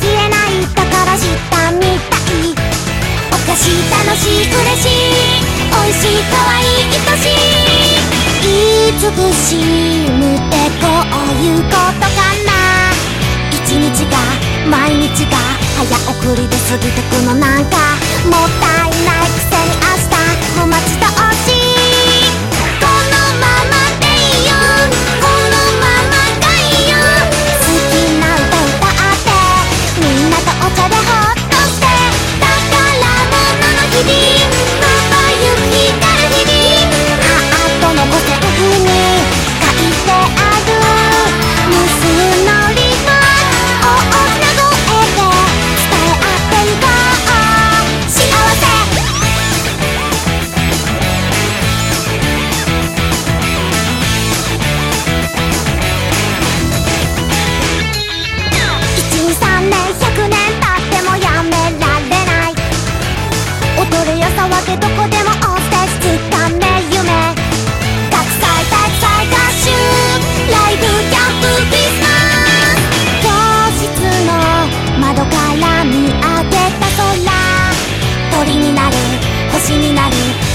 消えないしたみたい。おかしい楽しい嬉しい美味しい可愛い愛しい。慈しむ敵。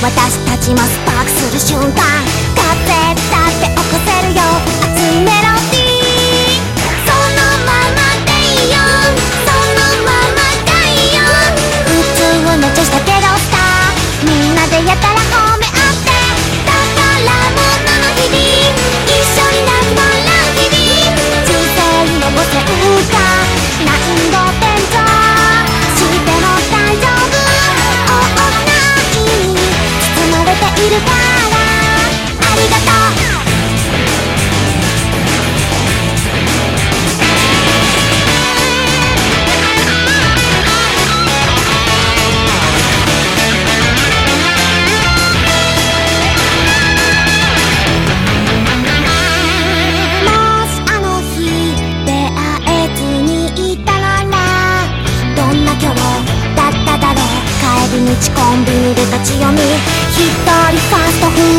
私たちもスパークする瞬間。が絶日コンビニで立ち読み。一人ファストフード